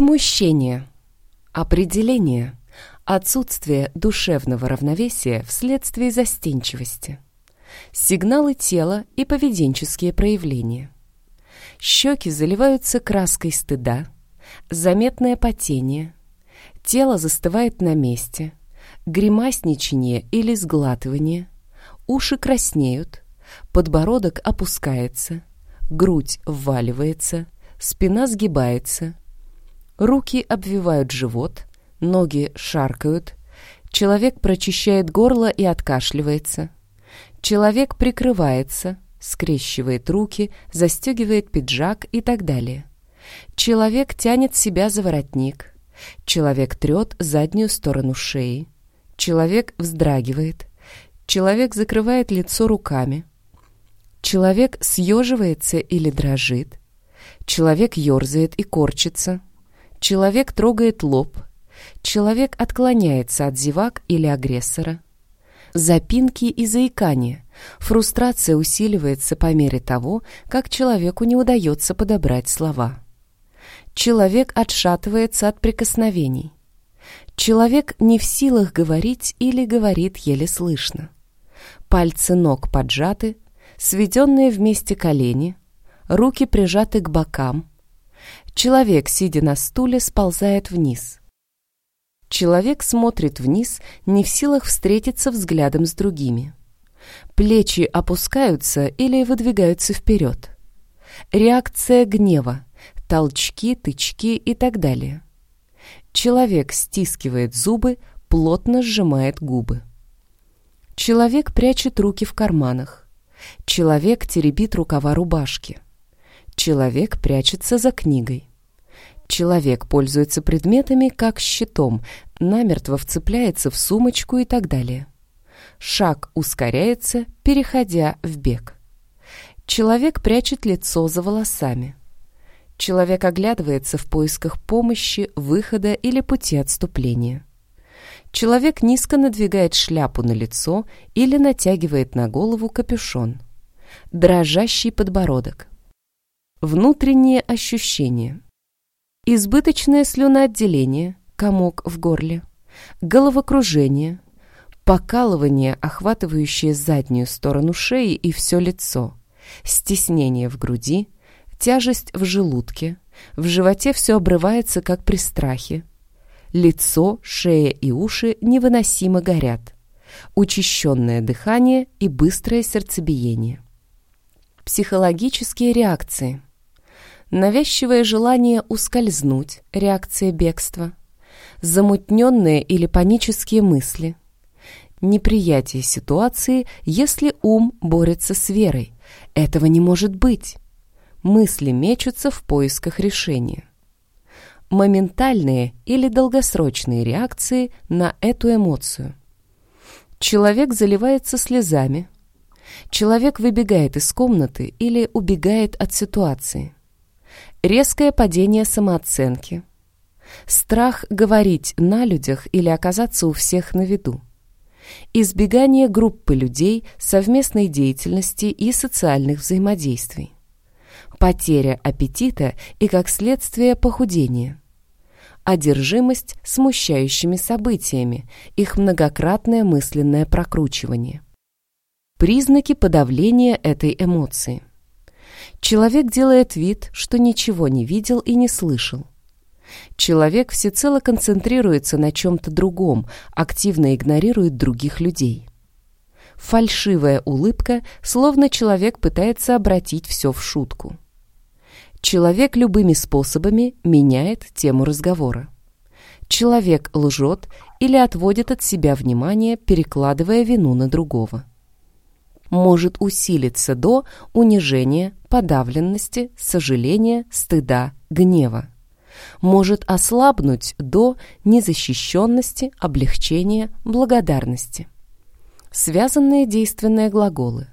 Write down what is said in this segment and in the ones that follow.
Смущение. Определение. Отсутствие душевного равновесия вследствие застенчивости. Сигналы тела и поведенческие проявления. Щеки заливаются краской стыда, заметное потение, тело застывает на месте, гримасничание или сглатывание, уши краснеют, подбородок опускается, грудь вваливается, спина сгибается, руки обвивают живот, ноги шаркают, человек прочищает горло и откашливается, человек прикрывается, скрещивает руки, застегивает пиджак и так далее. Человек тянет себя за воротник, человек трет заднюю сторону шеи, человек вздрагивает, человек закрывает лицо руками, человек съеживается или дрожит, человек ерзает и корчится, человек трогает лоб – Человек отклоняется от зевак или агрессора. Запинки и заикания. Фрустрация усиливается по мере того, как человеку не удается подобрать слова. Человек отшатывается от прикосновений. Человек не в силах говорить или говорит еле слышно. Пальцы ног поджаты, сведенные вместе колени, руки прижаты к бокам. Человек, сидя на стуле, сползает вниз. Человек смотрит вниз, не в силах встретиться взглядом с другими. Плечи опускаются или выдвигаются вперед. Реакция гнева, толчки, тычки и так далее. Человек стискивает зубы, плотно сжимает губы. Человек прячет руки в карманах. Человек теребит рукава рубашки. Человек прячется за книгой. Человек пользуется предметами как щитом, намертво вцепляется в сумочку и так далее. Шаг ускоряется, переходя в бег. Человек прячет лицо за волосами. Человек оглядывается в поисках помощи, выхода или пути отступления. Человек низко надвигает шляпу на лицо или натягивает на голову капюшон. Дрожащий подбородок. Внутренние ощущения – избыточное слюноотделение, комок в горле, головокружение, покалывание, охватывающее заднюю сторону шеи и все лицо, стеснение в груди, тяжесть в желудке, в животе все обрывается, как при страхе, лицо, шея и уши невыносимо горят, учащенное дыхание и быстрое сердцебиение. Психологические реакции – навязчивое желание ускользнуть, реакция бегства, замутненные или панические мысли, неприятие ситуации, если ум борется с верой. Этого не может быть. Мысли мечутся в поисках решения. Моментальные или долгосрочные реакции на эту эмоцию. Человек заливается слезами. Человек выбегает из комнаты или убегает от ситуации. Резкое падение самооценки. Страх говорить на людях или оказаться у всех на виду. Избегание группы людей, совместной деятельности и социальных взаимодействий. Потеря аппетита и, как следствие, похудение. Одержимость смущающими событиями, их многократное мысленное прокручивание. Признаки подавления этой эмоции. Человек делает вид, что ничего не видел и не слышал. Человек всецело концентрируется на чем-то другом, активно игнорирует других людей. Фальшивая улыбка, словно человек пытается обратить все в шутку. Человек любыми способами меняет тему разговора. Человек лжет или отводит от себя внимание, перекладывая вину на другого может усилиться до унижения, подавленности, сожаления, стыда, гнева. Может ослабнуть до незащищенности, облегчения, благодарности. Связанные действенные глаголы.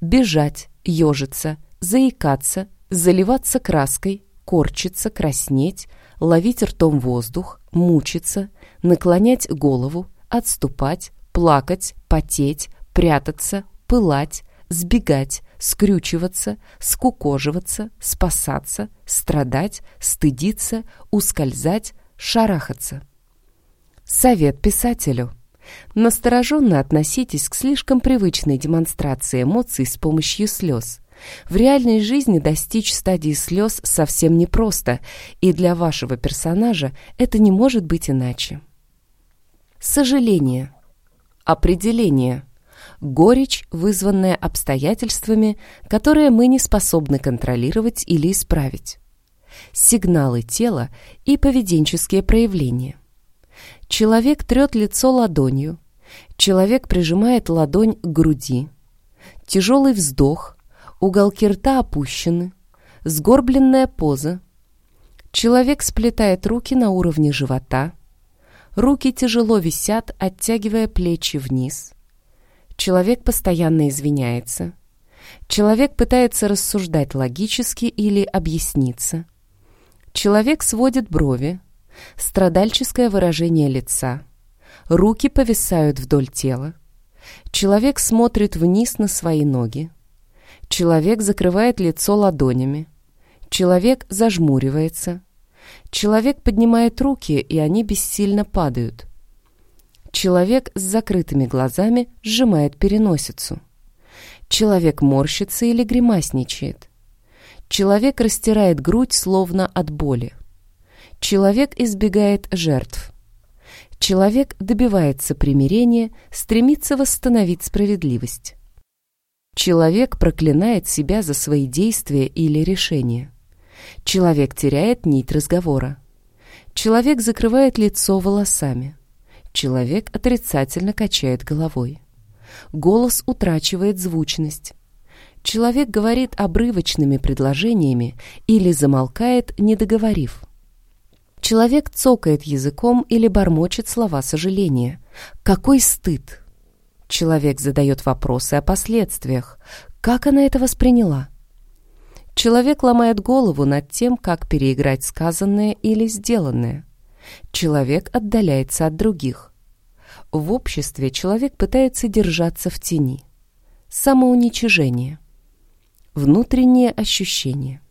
Бежать, ежиться, заикаться, заливаться краской, корчиться, краснеть, ловить ртом воздух, мучиться, наклонять голову, отступать, плакать, потеть, прятаться, пылать, сбегать, скрючиваться, скукоживаться, спасаться, страдать, стыдиться, ускользать, шарахаться. Совет писателю. Настороженно относитесь к слишком привычной демонстрации эмоций с помощью слез. В реальной жизни достичь стадии слез совсем непросто, и для вашего персонажа это не может быть иначе. Сожаление. Определение. Горечь, вызванная обстоятельствами, которые мы не способны контролировать или исправить. Сигналы тела и поведенческие проявления. Человек трет лицо ладонью. Человек прижимает ладонь к груди. Тяжелый вздох. Уголки рта опущены. Сгорбленная поза. Человек сплетает руки на уровне живота. Руки тяжело висят, оттягивая плечи вниз. Человек постоянно извиняется. Человек пытается рассуждать логически или объясниться. Человек сводит брови. Страдальческое выражение лица. Руки повисают вдоль тела. Человек смотрит вниз на свои ноги. Человек закрывает лицо ладонями. Человек зажмуривается. Человек поднимает руки, и они бессильно падают. Человек с закрытыми глазами сжимает переносицу. Человек морщится или гримасничает. Человек растирает грудь, словно от боли. Человек избегает жертв. Человек добивается примирения, стремится восстановить справедливость. Человек проклинает себя за свои действия или решения. Человек теряет нить разговора. Человек закрывает лицо волосами. Человек отрицательно качает головой. Голос утрачивает звучность. Человек говорит обрывочными предложениями или замолкает, не договорив. Человек цокает языком или бормочет слова сожаления. Какой стыд! Человек задает вопросы о последствиях. Как она это восприняла? Человек ломает голову над тем, как переиграть сказанное или сделанное. Человек отдаляется от других. В обществе человек пытается держаться в тени. Самоуничижение. Внутренние ощущения.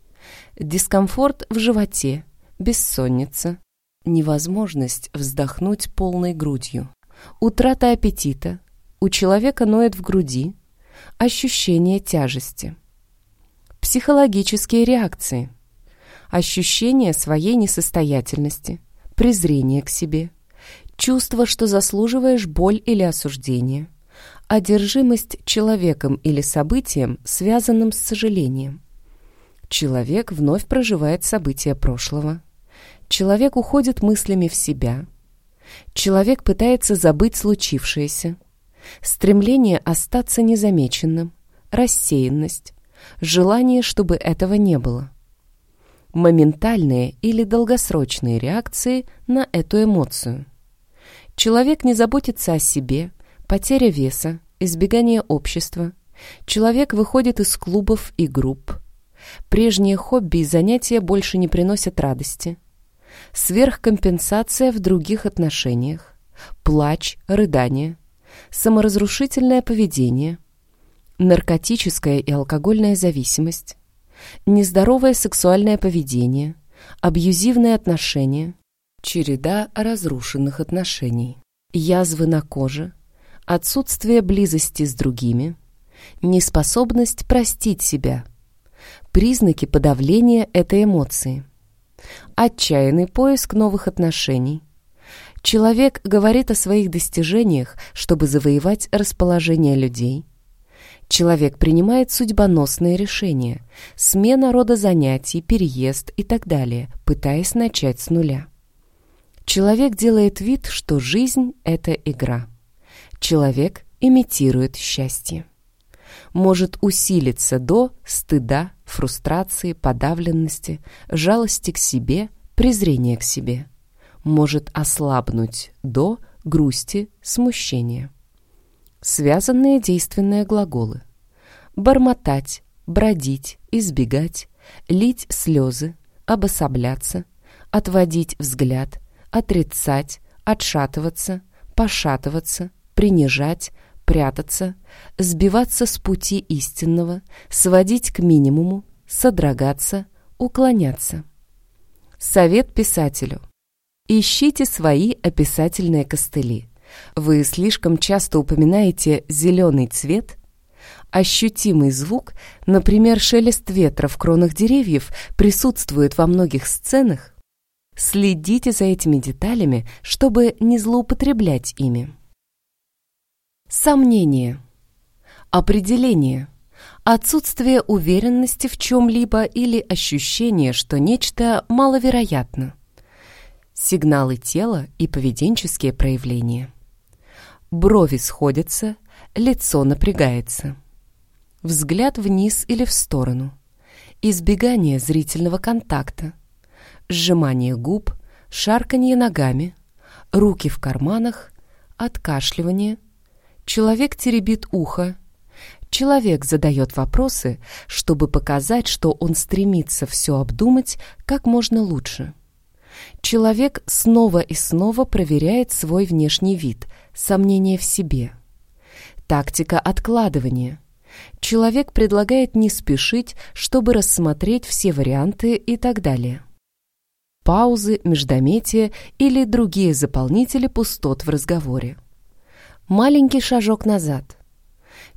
Дискомфорт в животе, бессонница, невозможность вздохнуть полной грудью, утрата аппетита, у человека ноет в груди, ощущение тяжести. Психологические реакции. Ощущение своей несостоятельности, презрение к себе, чувство, что заслуживаешь боль или осуждение, одержимость человеком или событием, связанным с сожалением. Человек вновь проживает события прошлого. Человек уходит мыслями в себя. Человек пытается забыть случившееся. Стремление остаться незамеченным, рассеянность, желание, чтобы этого не было. Моментальные или долгосрочные реакции на эту эмоцию. Человек не заботится о себе, потеря веса, избегание общества. Человек выходит из клубов и групп. Прежние хобби и занятия больше не приносят радости. Сверхкомпенсация в других отношениях. Плач, рыдание. Саморазрушительное поведение – наркотическая и алкогольная зависимость, нездоровое сексуальное поведение, абьюзивные отношения, череда разрушенных отношений, язвы на коже, отсутствие близости с другими, неспособность простить себя, признаки подавления этой эмоции, отчаянный поиск новых отношений. Человек говорит о своих достижениях, чтобы завоевать расположение людей – Человек принимает судьбоносные решения, смена рода занятий, переезд и так далее, пытаясь начать с нуля. Человек делает вид, что жизнь — это игра. Человек имитирует счастье. Может усилиться до стыда, фрустрации, подавленности, жалости к себе, презрения к себе. Может ослабнуть до грусти, смущения. Связанные действенные глаголы. Бормотать, бродить, избегать, лить слезы, обособляться, отводить взгляд, отрицать, отшатываться, пошатываться, принижать, прятаться, сбиваться с пути истинного, сводить к минимуму, содрогаться, уклоняться. Совет писателю. Ищите свои описательные костыли. Вы слишком часто упоминаете зеленый цвет, ощутимый звук, например, шелест ветра в кронах деревьев, присутствует во многих сценах. Следите за этими деталями, чтобы не злоупотреблять ими. Сомнение. Определение. Отсутствие уверенности в чем-либо или ощущение, что нечто маловероятно. Сигналы тела и поведенческие проявления. Брови сходятся, лицо напрягается. Взгляд вниз или в сторону. Избегание зрительного контакта. Сжимание губ, шарканье ногами, руки в карманах, откашливание – Человек теребит ухо. Человек задает вопросы, чтобы показать, что он стремится все обдумать как можно лучше. Человек снова и снова проверяет свой внешний вид, сомнение в себе. Тактика откладывания. Человек предлагает не спешить, чтобы рассмотреть все варианты и так далее. Паузы, междометия или другие заполнители пустот в разговоре. Маленький шажок назад.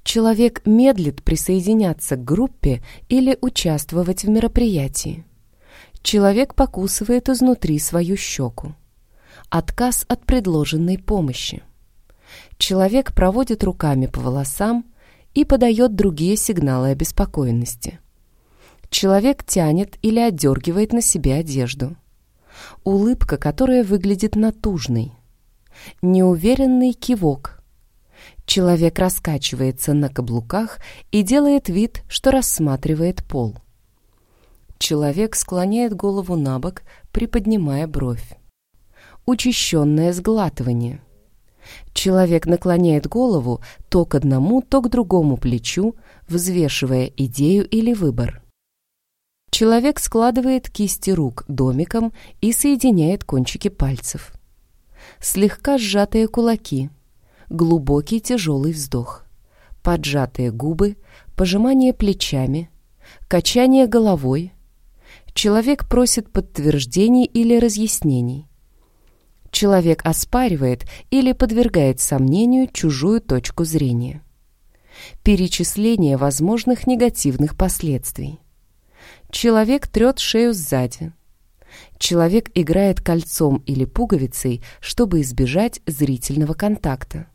Человек медлит присоединяться к группе или участвовать в мероприятии. Человек покусывает изнутри свою щеку. Отказ от предложенной помощи. Человек проводит руками по волосам и подает другие сигналы обеспокоенности. Человек тянет или отдергивает на себе одежду. Улыбка, которая выглядит натужной. Неуверенный кивок – Человек раскачивается на каблуках и делает вид, что рассматривает пол. Человек склоняет голову на бок, приподнимая бровь. Учащенное сглатывание. Человек наклоняет голову то к одному, то к другому плечу, взвешивая идею или выбор. Человек складывает кисти рук домиком и соединяет кончики пальцев. Слегка сжатые кулаки – глубокий тяжелый вздох, поджатые губы, пожимание плечами, качание головой. Человек просит подтверждений или разъяснений. Человек оспаривает или подвергает сомнению чужую точку зрения. Перечисление возможных негативных последствий. Человек трет шею сзади. Человек играет кольцом или пуговицей, чтобы избежать зрительного контакта.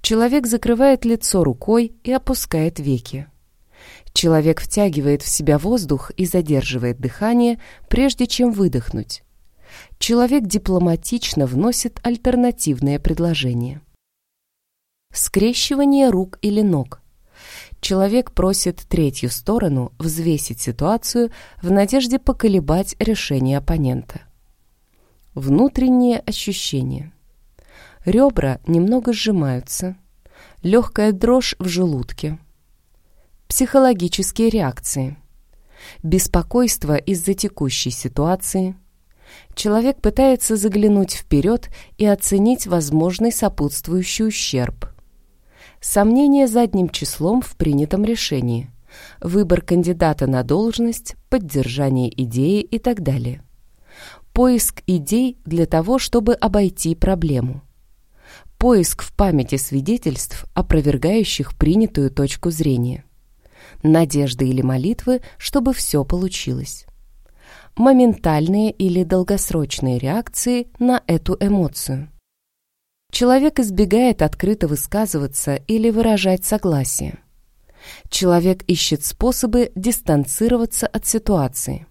Человек закрывает лицо рукой и опускает веки. Человек втягивает в себя воздух и задерживает дыхание, прежде чем выдохнуть. Человек дипломатично вносит альтернативное предложение. Скрещивание рук или ног. Человек просит третью сторону взвесить ситуацию в надежде поколебать решение оппонента. Внутренние ощущения. Ребра немного сжимаются. Легкая дрожь в желудке. Психологические реакции. Беспокойство из-за текущей ситуации. Человек пытается заглянуть вперед и оценить возможный сопутствующий ущерб. Сомнение задним числом в принятом решении. Выбор кандидата на должность, поддержание идеи и так далее. Поиск идей для того, чтобы обойти проблему поиск в памяти свидетельств, опровергающих принятую точку зрения. Надежды или молитвы, чтобы все получилось. Моментальные или долгосрочные реакции на эту эмоцию. Человек избегает открыто высказываться или выражать согласие. Человек ищет способы дистанцироваться от ситуации.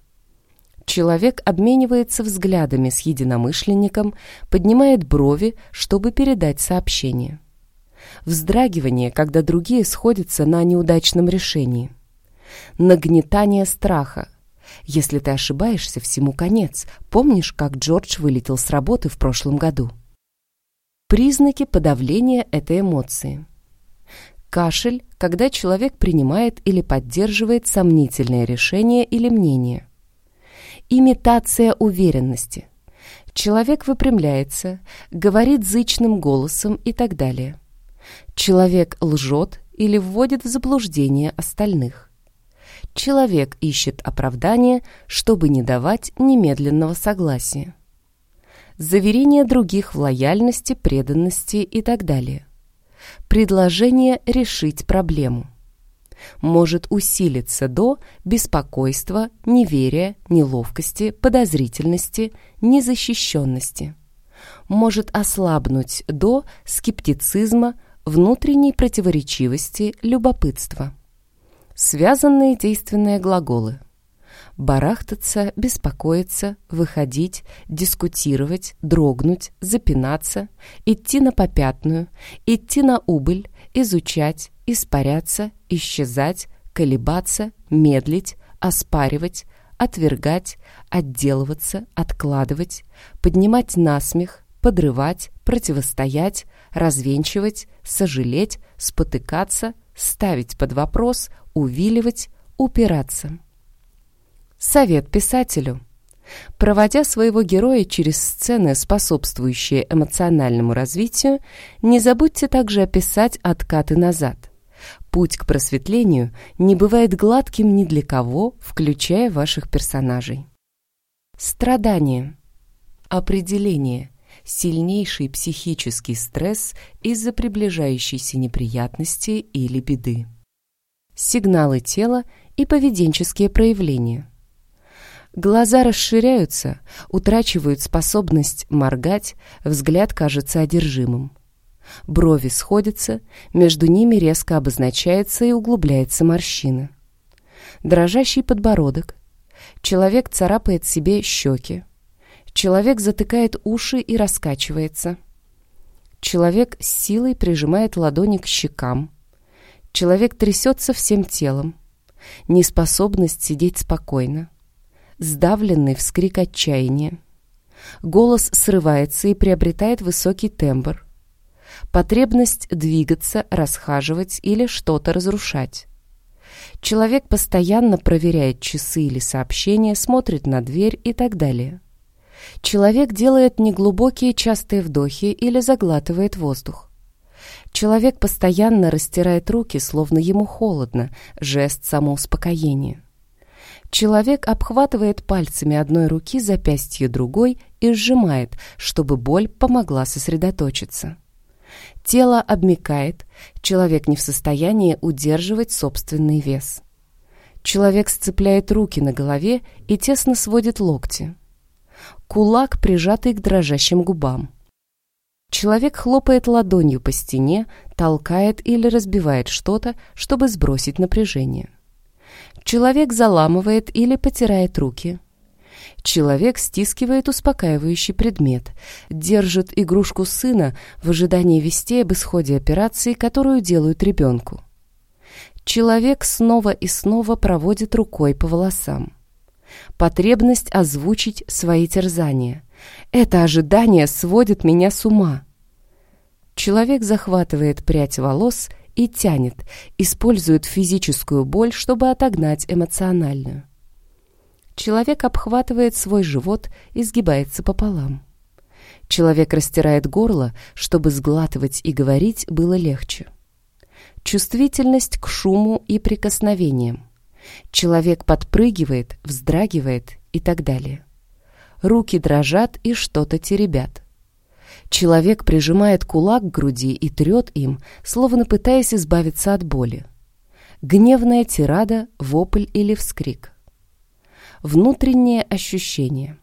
Человек обменивается взглядами с единомышленником, поднимает брови, чтобы передать сообщение. Вздрагивание, когда другие сходятся на неудачном решении. Нагнетание страха. Если ты ошибаешься, всему конец. Помнишь, как Джордж вылетел с работы в прошлом году? Признаки подавления этой эмоции. Кашель, когда человек принимает или поддерживает сомнительное решение или мнение имитация уверенности. Человек выпрямляется, говорит зычным голосом и так далее. Человек лжет или вводит в заблуждение остальных. Человек ищет оправдание, чтобы не давать немедленного согласия. Заверение других в лояльности, преданности и так далее. Предложение решить проблему. Может усилиться до беспокойства, неверия, неловкости, подозрительности, незащищенности. Может ослабнуть до скептицизма, внутренней противоречивости, любопытства. Связанные действенные глаголы. Барахтаться, беспокоиться, выходить, дискутировать, дрогнуть, запинаться, идти на попятную, идти на убыль, изучать, испаряться, исчезать, колебаться, медлить, оспаривать, отвергать, отделываться, откладывать, поднимать насмех, подрывать, противостоять, развенчивать, сожалеть, спотыкаться, ставить под вопрос, увиливать, упираться. Совет писателю. Проводя своего героя через сцены, способствующие эмоциональному развитию, не забудьте также описать откаты назад. Путь к просветлению не бывает гладким ни для кого, включая ваших персонажей. Страдание. Определение сильнейший психический стресс из-за приближающейся неприятности или беды. Сигналы тела и поведенческие проявления. Глаза расширяются, утрачивают способность моргать, взгляд кажется одержимым. Брови сходятся, между ними резко обозначается и углубляется морщина. Дрожащий подбородок. Человек царапает себе щеки. Человек затыкает уши и раскачивается. Человек с силой прижимает ладони к щекам. Человек трясется всем телом. Неспособность сидеть спокойно. Сдавленный вскрик отчаяния. Голос срывается и приобретает высокий тембр. Потребность двигаться, расхаживать или что-то разрушать. Человек постоянно проверяет часы или сообщения, смотрит на дверь и так далее. Человек делает неглубокие частые вдохи или заглатывает воздух. Человек постоянно растирает руки, словно ему холодно, жест самоуспокоения. Человек обхватывает пальцами одной руки запястье другой и сжимает, чтобы боль помогла сосредоточиться. Тело обмекает, человек не в состоянии удерживать собственный вес. Человек сцепляет руки на голове и тесно сводит локти кулак, прижатый к дрожащим губам. Человек хлопает ладонью по стене, толкает или разбивает что-то, чтобы сбросить напряжение. Человек заламывает или потирает руки. Человек стискивает успокаивающий предмет, держит игрушку сына в ожидании вести об исходе операции, которую делают ребенку. Человек снова и снова проводит рукой по волосам потребность озвучить свои терзания. Это ожидание сводит меня с ума. Человек захватывает прядь волос и тянет, использует физическую боль, чтобы отогнать эмоциональную. Человек обхватывает свой живот и сгибается пополам. Человек растирает горло, чтобы сглатывать и говорить было легче. Чувствительность к шуму и прикосновениям. Человек подпрыгивает, вздрагивает и так далее. Руки дрожат и что-то теребят. Человек прижимает кулак к груди и трет им, словно пытаясь избавиться от боли. Гневная тирада, вопль или вскрик. Внутреннее ощущение.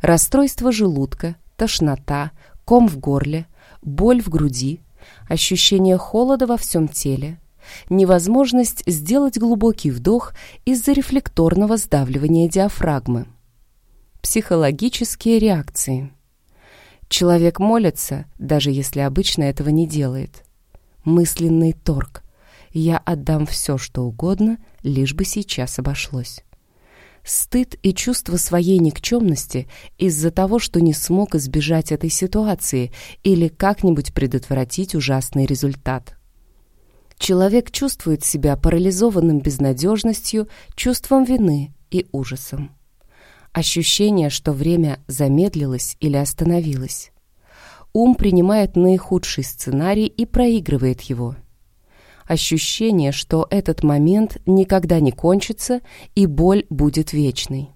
Расстройство желудка, тошнота, ком в горле, боль в груди, ощущение холода во всем теле, невозможность сделать глубокий вдох из-за рефлекторного сдавливания диафрагмы. Психологические реакции. Человек молится, даже если обычно этого не делает. Мысленный торг. Я отдам все, что угодно, лишь бы сейчас обошлось. Стыд и чувство своей никчемности из-за того, что не смог избежать этой ситуации или как-нибудь предотвратить ужасный результат. Человек чувствует себя парализованным безнадежностью, чувством вины и ужасом. Ощущение, что время замедлилось или остановилось. ум принимает наихудший сценарий и проигрывает его. Ощущение, что этот момент никогда не кончится и боль будет вечной.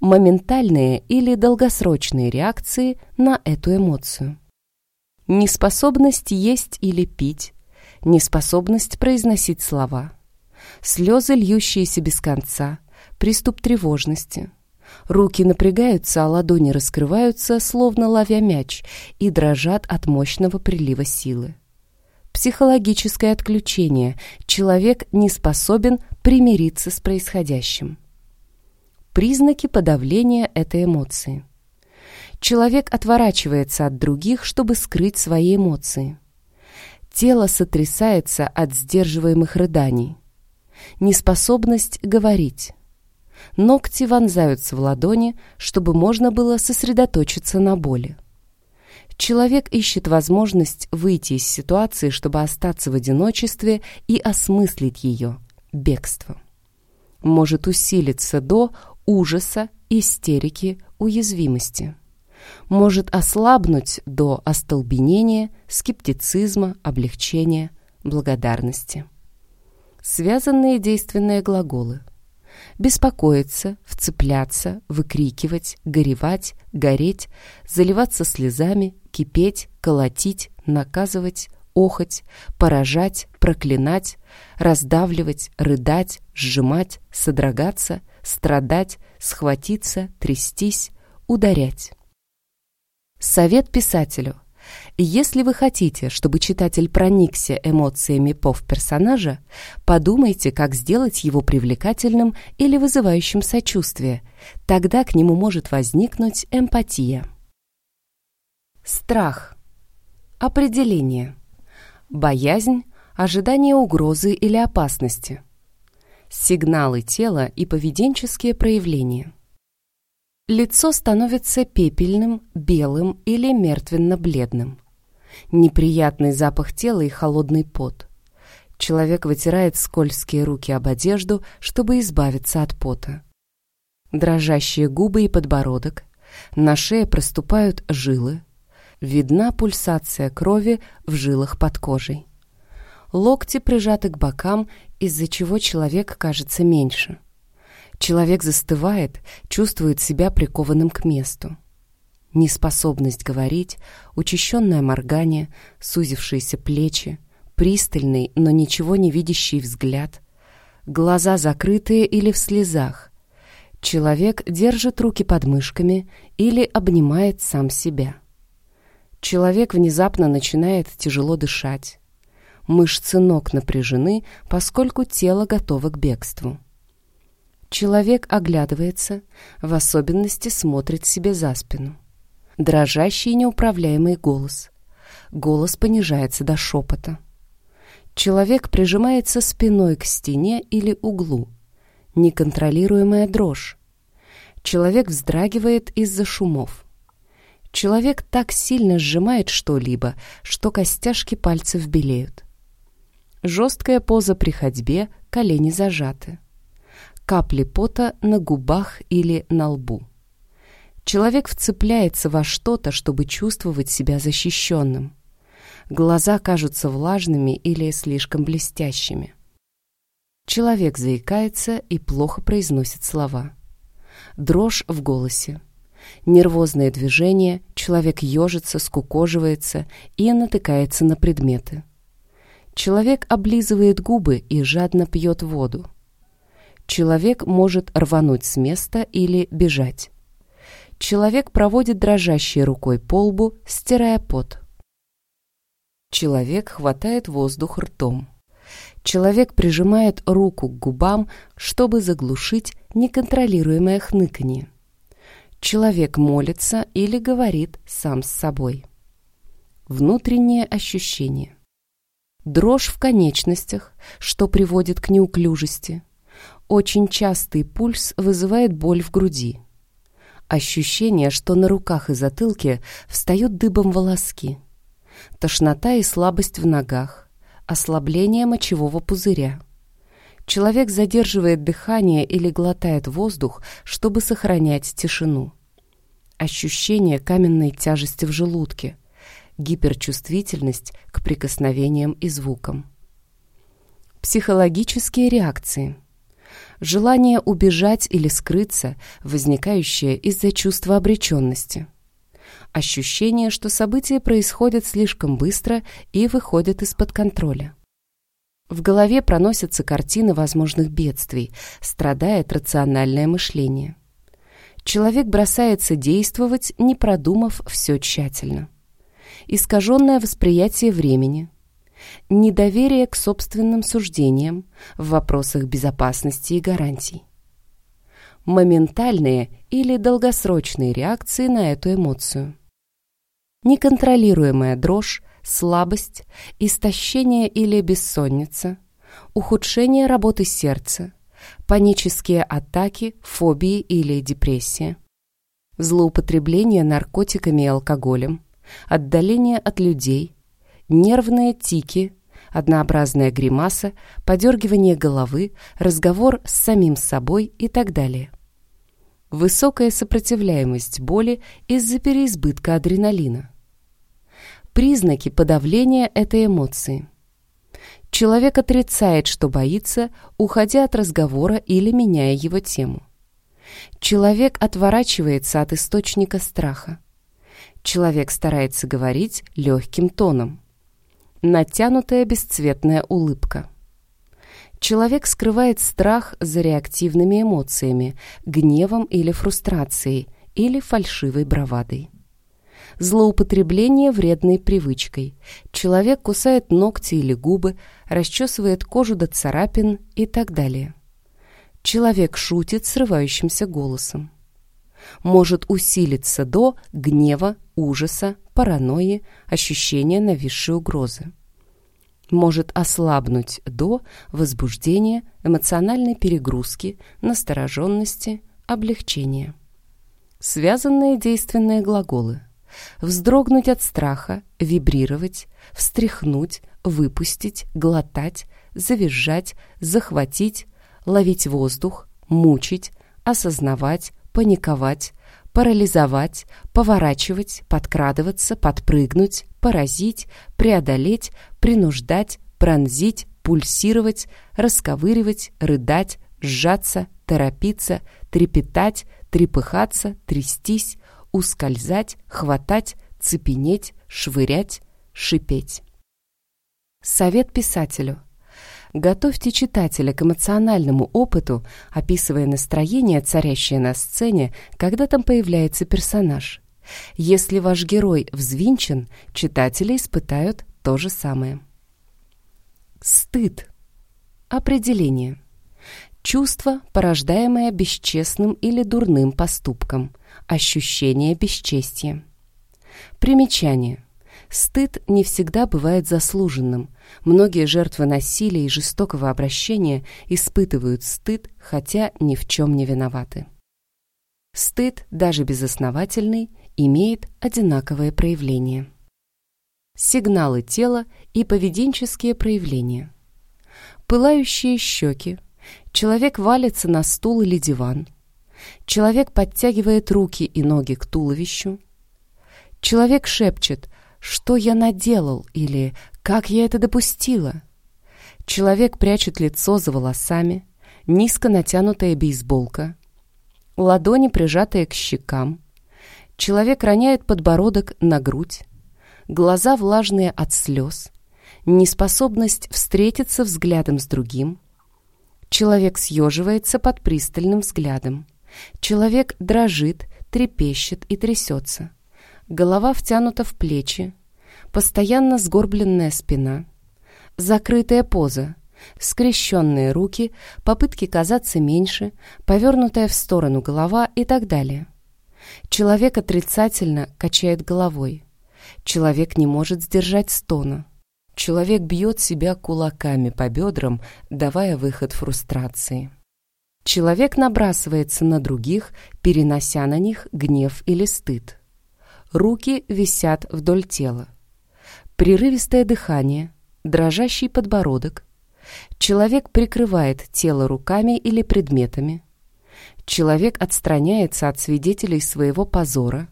Моментальные или долгосрочные реакции на эту эмоцию. Неспособность есть или пить, неспособность произносить слова, слезы, льющиеся без конца, приступ тревожности. Руки напрягаются, а ладони раскрываются, словно ловя мяч, и дрожат от мощного прилива силы. Психологическое отключение. Человек не способен примириться с происходящим. Признаки подавления этой эмоции. Человек отворачивается от других, чтобы скрыть свои эмоции. Тело сотрясается от сдерживаемых рыданий. Неспособность говорить. Ногти вонзаются в ладони, чтобы можно было сосредоточиться на боли. Человек ищет возможность выйти из ситуации, чтобы остаться в одиночестве и осмыслить ее – бегство. Может усилиться до ужаса, истерики, уязвимости. Может ослабнуть до остолбенения, скептицизма, облегчения, благодарности. Связанные действенные глаголы – беспокоиться, вцепляться, выкрикивать, горевать, гореть, заливаться слезами, кипеть, колотить, наказывать, охоть, поражать, проклинать, раздавливать, рыдать, сжимать, содрогаться, страдать, схватиться, трястись, ударять. Совет писателю. Если вы хотите, чтобы читатель проникся эмоциями пов-персонажа, подумайте, как сделать его привлекательным или вызывающим сочувствие. Тогда к нему может возникнуть эмпатия. Страх. Определение. Боязнь, ожидание угрозы или опасности. Сигналы тела и поведенческие проявления. Лицо становится пепельным, белым или мертвенно-бледным. Неприятный запах тела и холодный пот. Человек вытирает скользкие руки об одежду, чтобы избавиться от пота. Дрожащие губы и подбородок. На шее проступают жилы. Видна пульсация крови в жилах под кожей. Локти прижаты к бокам, из-за чего человек кажется меньше. Человек застывает, чувствует себя прикованным к месту. Неспособность говорить, учащенное моргание, сузившиеся плечи, пристальный, но ничего не видящий взгляд, глаза закрытые или в слезах. Человек держит руки под мышками или обнимает сам себя. Человек внезапно начинает тяжело дышать. Мышцы ног напряжены, поскольку тело готово к бегству. Человек оглядывается, в особенности смотрит себе за спину. Дрожащий неуправляемый голос. Голос понижается до шепота. Человек прижимается спиной к стене или углу. Неконтролируемая дрожь. Человек вздрагивает из-за шумов. Человек так сильно сжимает что-либо, что костяшки пальцев белеют. Жесткая поза при ходьбе, колени зажаты капли пота на губах или на лбу. Человек вцепляется во что-то, чтобы чувствовать себя защищенным. Глаза кажутся влажными или слишком блестящими. Человек заикается и плохо произносит слова. Дрожь в голосе. Нервозное движение, человек ежится, скукоживается и натыкается на предметы. Человек облизывает губы и жадно пьет воду. Человек может рвануть с места или бежать. Человек проводит дрожащей рукой по лбу, стирая пот. Человек хватает воздух ртом. Человек прижимает руку к губам, чтобы заглушить неконтролируемое хныканье. Человек молится или говорит сам с собой. Внутреннее ощущение. Дрожь в конечностях, что приводит к неуклюжести – очень частый пульс вызывает боль в груди. Ощущение, что на руках и затылке встают дыбом волоски. Тошнота и слабость в ногах. Ослабление мочевого пузыря. Человек задерживает дыхание или глотает воздух, чтобы сохранять тишину. Ощущение каменной тяжести в желудке. гиперчувствительность к прикосновениям и звукам. Психологические реакции. Желание убежать или скрыться, возникающее из-за чувства обреченности. Ощущение, что события происходят слишком быстро и выходят из-под контроля. В голове проносятся картины возможных бедствий, страдает рациональное мышление. Человек бросается действовать, не продумав все тщательно. Искаженное восприятие времени, недоверие к собственным суждениям в вопросах безопасности и гарантий. Моментальные или долгосрочные реакции на эту эмоцию. Неконтролируемая дрожь, слабость, истощение или бессонница, ухудшение работы сердца, панические атаки, фобии или депрессия, злоупотребление наркотиками и алкоголем, отдаление от людей, нервные тики, однообразная гримаса, подергивание головы, разговор с самим собой и так далее. Высокая сопротивляемость боли из-за переизбытка адреналина признаки подавления этой эмоции. Человек отрицает, что боится, уходя от разговора или меняя его тему. Человек отворачивается от источника страха. Человек старается говорить легким тоном. Натянутая бесцветная улыбка. Человек скрывает страх за реактивными эмоциями, гневом или фрустрацией, или фальшивой бравадой злоупотребление вредной привычкой. Человек кусает ногти или губы, расчесывает кожу до царапин и так далее. Человек шутит срывающимся голосом. Может усилиться до гнева, ужаса, паранойи, ощущения нависшей угрозы. Может ослабнуть до возбуждения, эмоциональной перегрузки, настороженности, облегчения. Связанные действенные глаголы – вздрогнуть от страха, вибрировать, встряхнуть, выпустить, глотать, завизжать, захватить, ловить воздух, мучить, осознавать, паниковать, парализовать, поворачивать, подкрадываться, подпрыгнуть, поразить, преодолеть, принуждать, пронзить, пульсировать, расковыривать, рыдать, сжаться, торопиться, трепетать, трепыхаться, трястись, ускользать, хватать, цепенеть, швырять, шипеть. Совет писателю. Готовьте читателя к эмоциональному опыту, описывая настроение, царящее на сцене, когда там появляется персонаж. Если ваш герой взвинчен, читатели испытают то же самое. Стыд. Определение. Чувство, порождаемое бесчестным или дурным поступком – ощущение бесчестия. Примечание. Стыд не всегда бывает заслуженным. Многие жертвы насилия и жестокого обращения испытывают стыд, хотя ни в чем не виноваты. Стыд, даже безосновательный, имеет одинаковое проявление. Сигналы тела и поведенческие проявления. Пылающие щеки. Человек валится на стул или диван. Человек подтягивает руки и ноги к туловищу. Человек шепчет «Что я наделал?» или «Как я это допустила?» Человек прячет лицо за волосами, низко натянутая бейсболка, ладони прижатые к щекам. Человек роняет подбородок на грудь, глаза влажные от слез, неспособность встретиться взглядом с другим. Человек съеживается под пристальным взглядом. Человек дрожит, трепещет и трясется. Голова втянута в плечи, постоянно сгорбленная спина, закрытая поза, скрещенные руки, попытки казаться меньше, повернутая в сторону голова и так далее. Человек отрицательно качает головой. Человек не может сдержать стона. Человек бьет себя кулаками по бедрам, давая выход фрустрации. Человек набрасывается на других, перенося на них гнев или стыд. Руки висят вдоль тела. Прерывистое дыхание, дрожащий подбородок. Человек прикрывает тело руками или предметами. Человек отстраняется от свидетелей своего позора.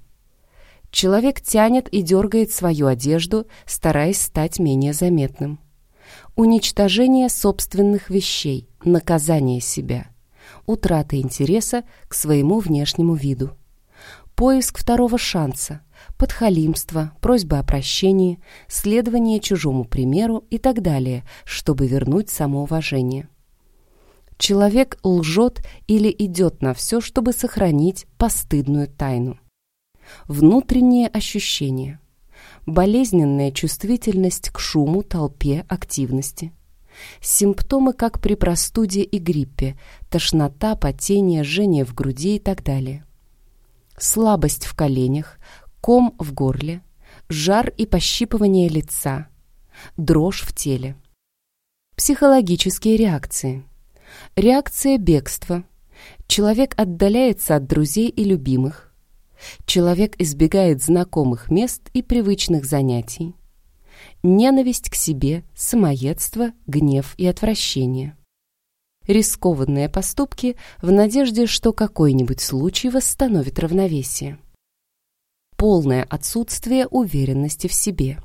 Человек тянет и дергает свою одежду, стараясь стать менее заметным. Уничтожение собственных вещей, наказание себя, утрата интереса к своему внешнему виду. Поиск второго шанса, подхалимство, просьба о прощении, следование чужому примеру и так далее, чтобы вернуть самоуважение. Человек лжет или идет на все, чтобы сохранить постыдную тайну. Внутренние ощущения. Болезненная чувствительность к шуму, толпе, активности. Симптомы, как при простуде и гриппе, тошнота, потение, жжение в груди и так далее. Слабость в коленях, ком в горле, жар и пощипывание лица, дрожь в теле. Психологические реакции. Реакция бегства. Человек отдаляется от друзей и любимых, Человек избегает знакомых мест и привычных занятий. Ненависть к себе, самоедство, гнев и отвращение. Рискованные поступки в надежде, что какой-нибудь случай восстановит равновесие. Полное отсутствие уверенности в себе.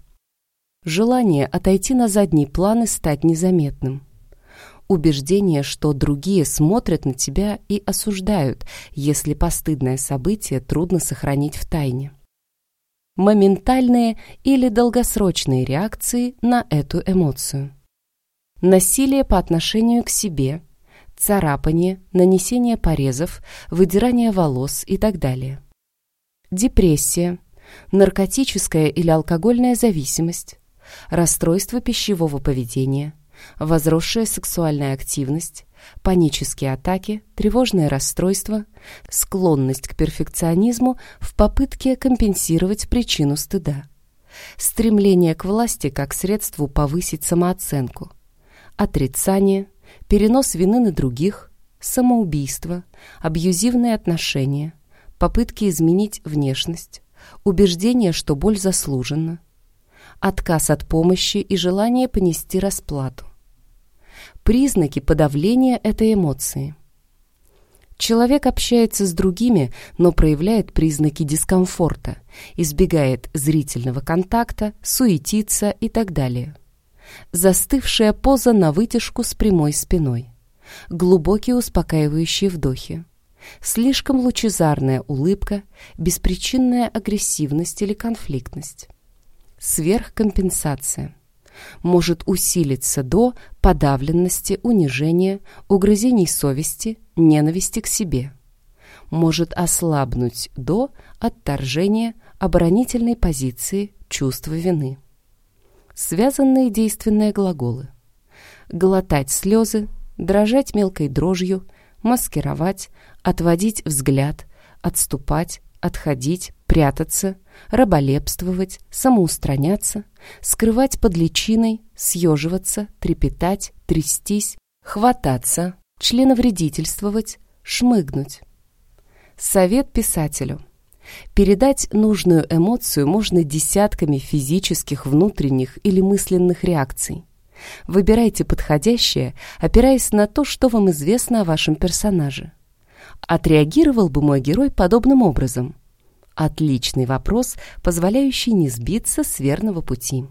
Желание отойти на задний план и стать незаметным убеждение, что другие смотрят на тебя и осуждают, если постыдное событие трудно сохранить в тайне. Моментальные или долгосрочные реакции на эту эмоцию. Насилие по отношению к себе, царапание, нанесение порезов, выдирание волос и так далее. Депрессия, наркотическая или алкогольная зависимость, расстройство пищевого поведения, возросшая сексуальная активность, панические атаки, тревожное расстройство, склонность к перфекционизму в попытке компенсировать причину стыда, стремление к власти как средству повысить самооценку, отрицание, перенос вины на других, самоубийство, абьюзивные отношения, попытки изменить внешность, убеждение, что боль заслужена, отказ от помощи и желание понести расплату. Признаки подавления этой эмоции. Человек общается с другими, но проявляет признаки дискомфорта, избегает зрительного контакта, суетится и так далее. Застывшая поза на вытяжку с прямой спиной. Глубокие успокаивающие вдохи. Слишком лучезарная улыбка, беспричинная агрессивность или конфликтность. Сверхкомпенсация может усилиться до подавленности, унижения, угрызений совести, ненависти к себе. Может ослабнуть до отторжения, оборонительной позиции, чувства вины. Связанные действенные глаголы. Глотать слезы, дрожать мелкой дрожью, маскировать, отводить взгляд, отступать, отходить, прятаться, раболепствовать, самоустраняться, скрывать под личиной, съеживаться, трепетать, трястись, хвататься, членовредительствовать, шмыгнуть. Совет писателю. Передать нужную эмоцию можно десятками физических, внутренних или мысленных реакций. Выбирайте подходящее, опираясь на то, что вам известно о вашем персонаже. Отреагировал бы мой герой подобным образом – Отличный вопрос, позволяющий не сбиться с верного пути.